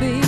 be.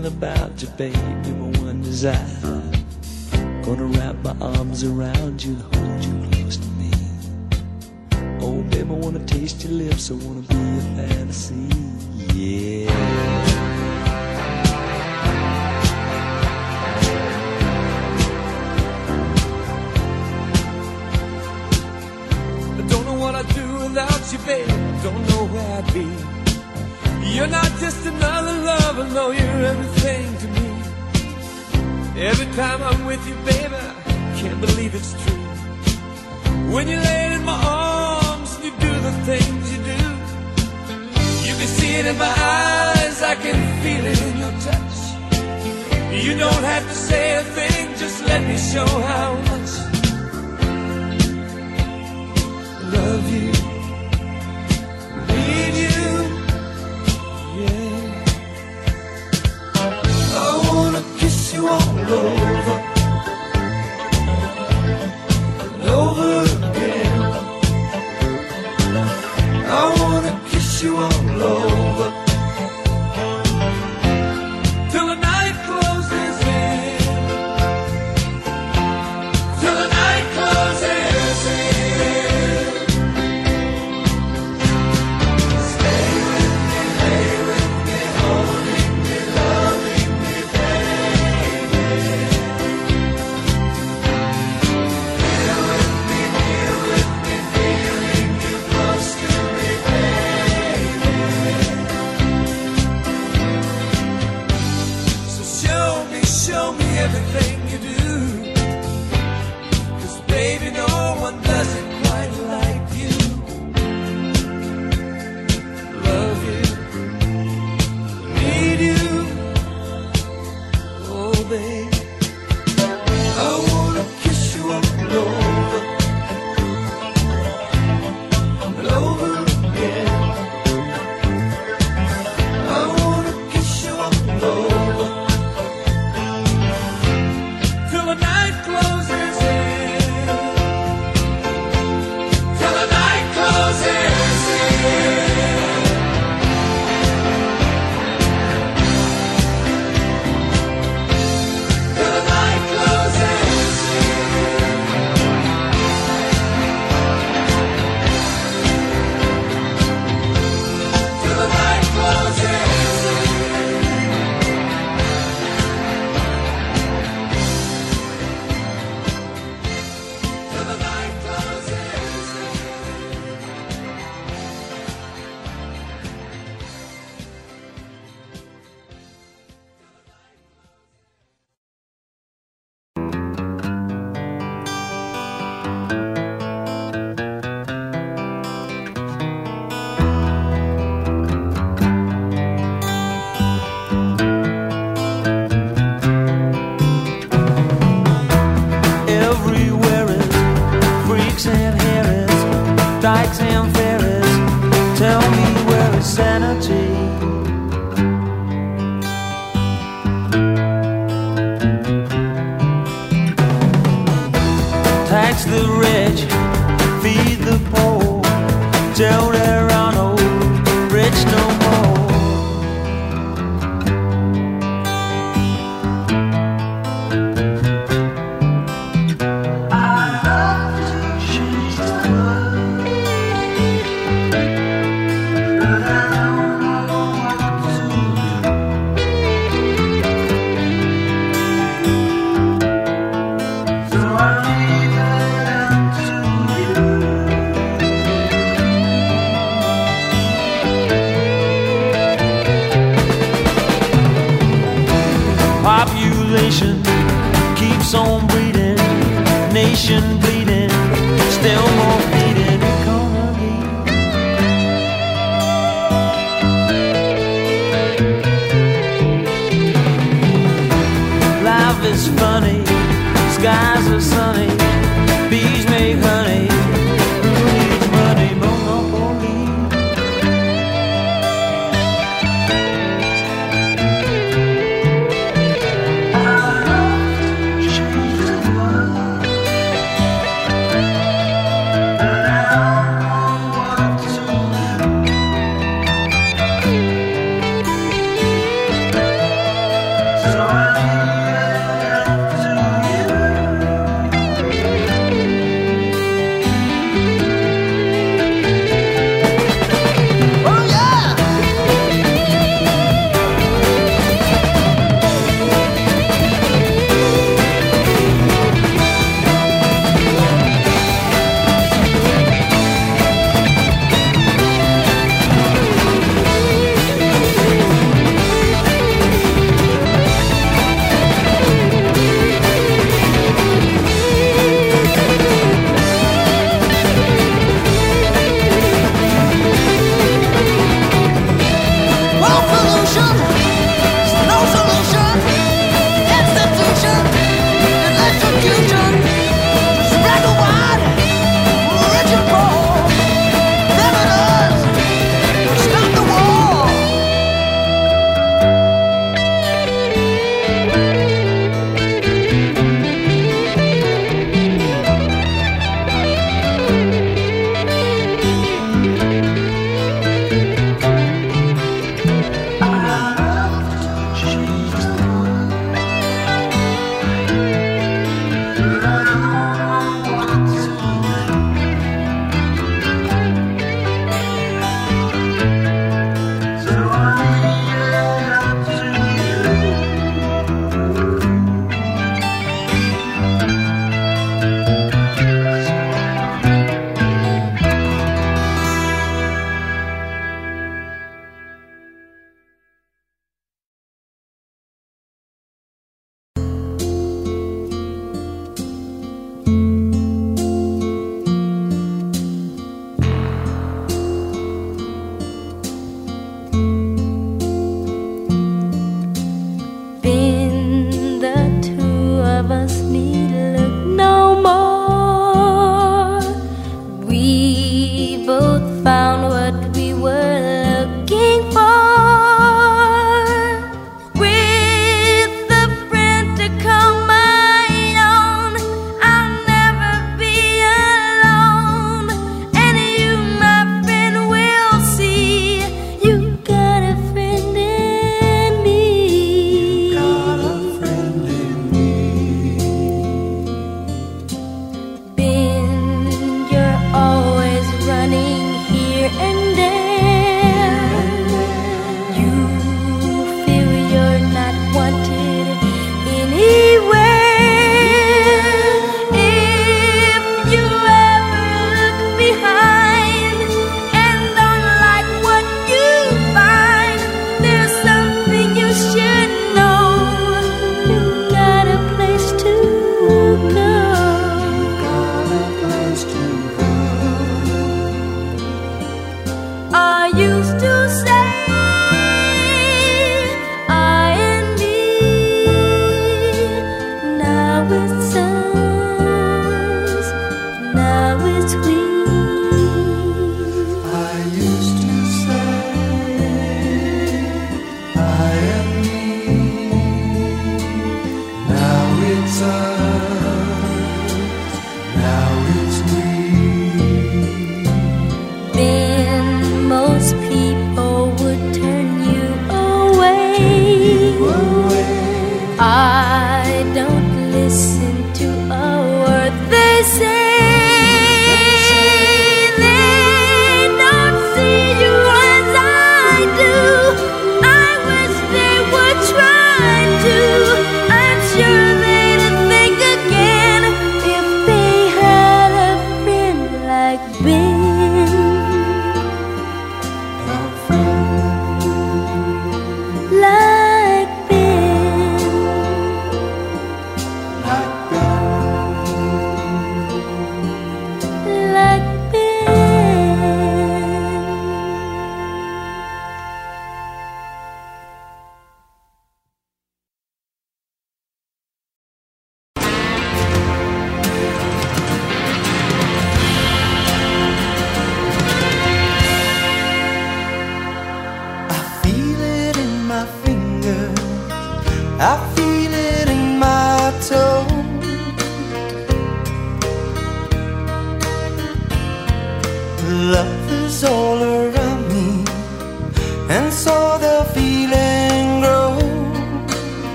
Thinking about you, baby, my one desire. Gonna wrap my arms around you and hold you close to me. Oh, baby, I wanna taste your lips, I wanna be a fantasy, yeah. Every time I'm with you, baby, I can't believe it's true. When you lay in my arms and you do the things you do, you can see it in my eyes, I can feel it in your touch. You don't have to say a thing, just let me show how much I love you, need you, over, and over again. I wanna kiss you all over.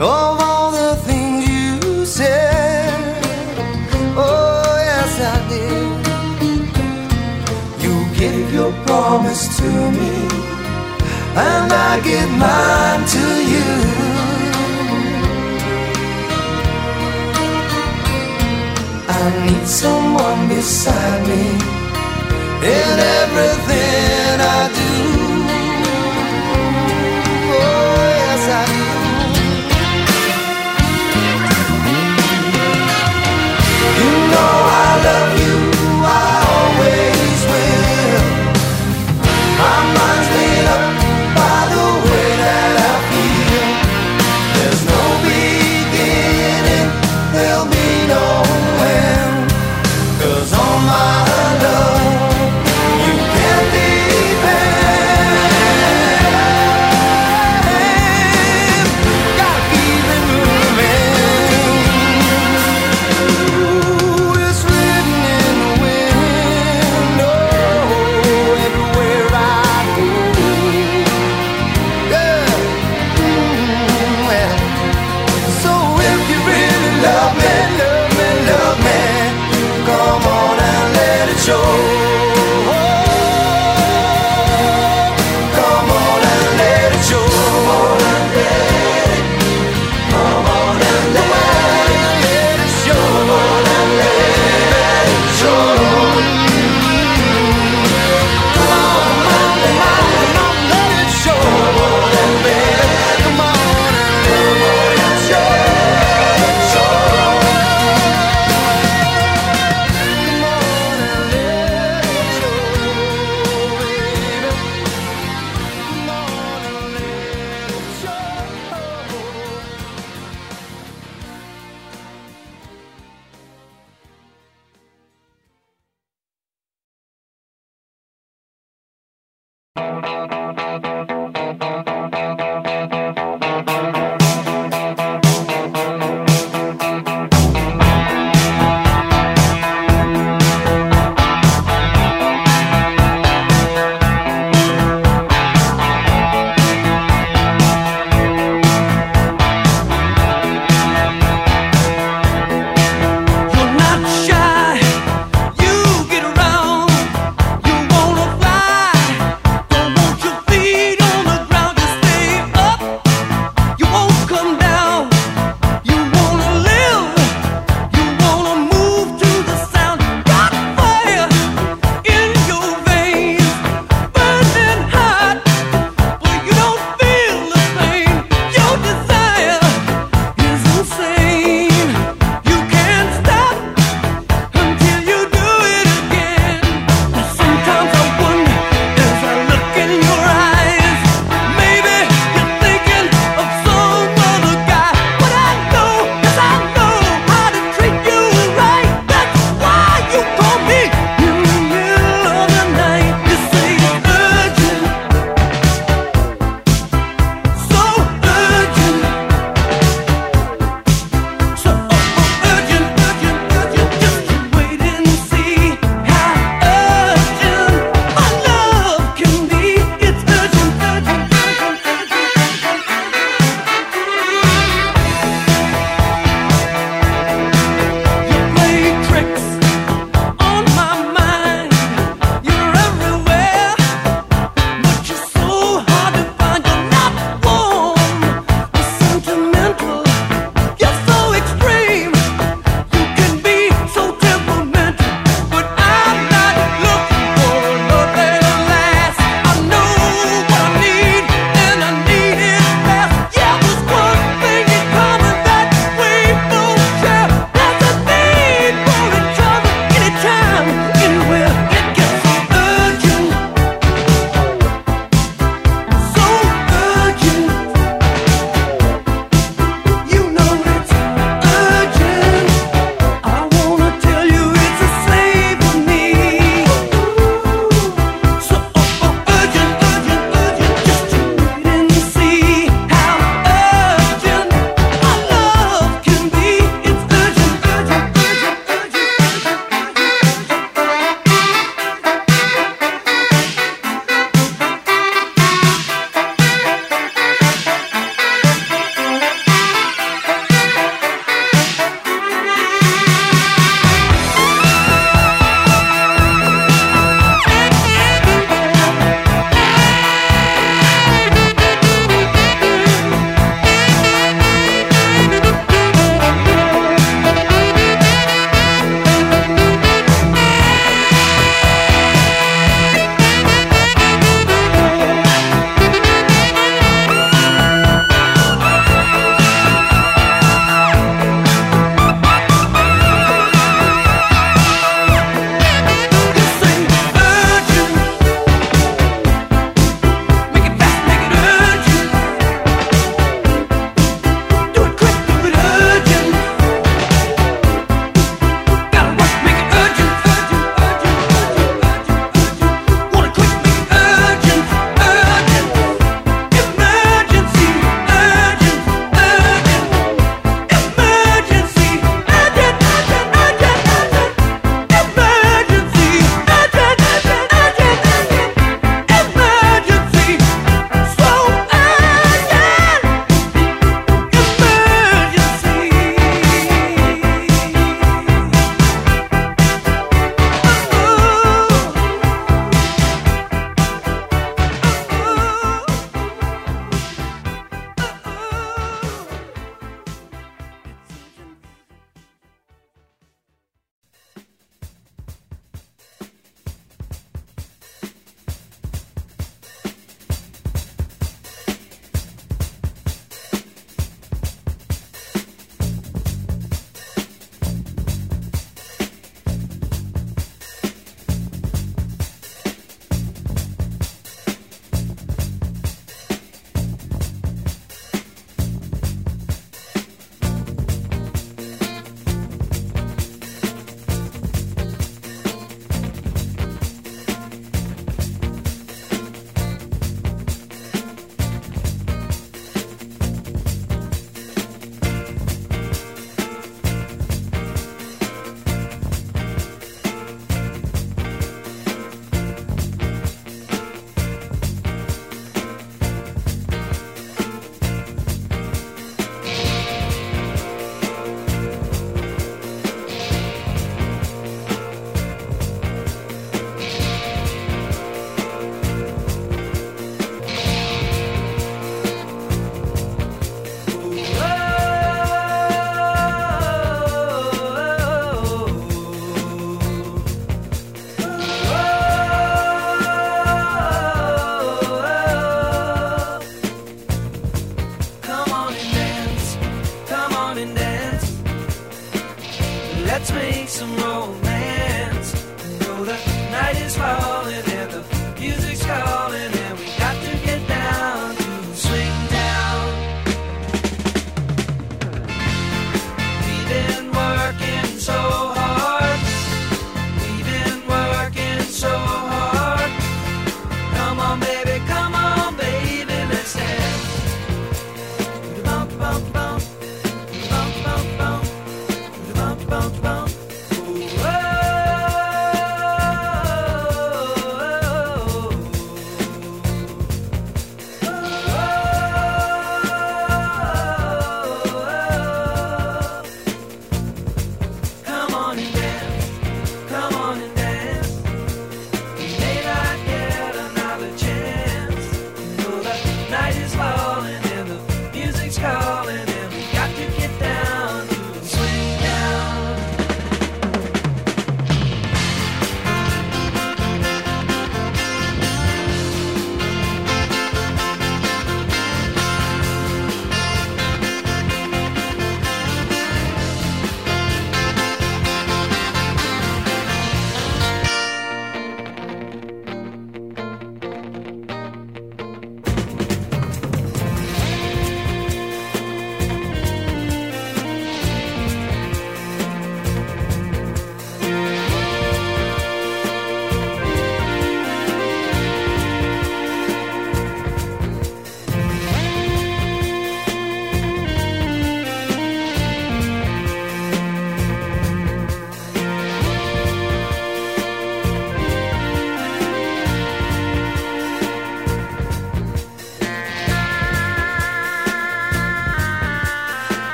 of all the things you said. Oh, yes, I did. You gave your promise to me, and I give mine to you. I need someone beside me in everything.